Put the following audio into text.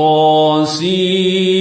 طاسيم.